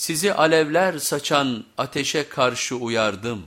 sizi alevler saçan ateşe karşı uyardım.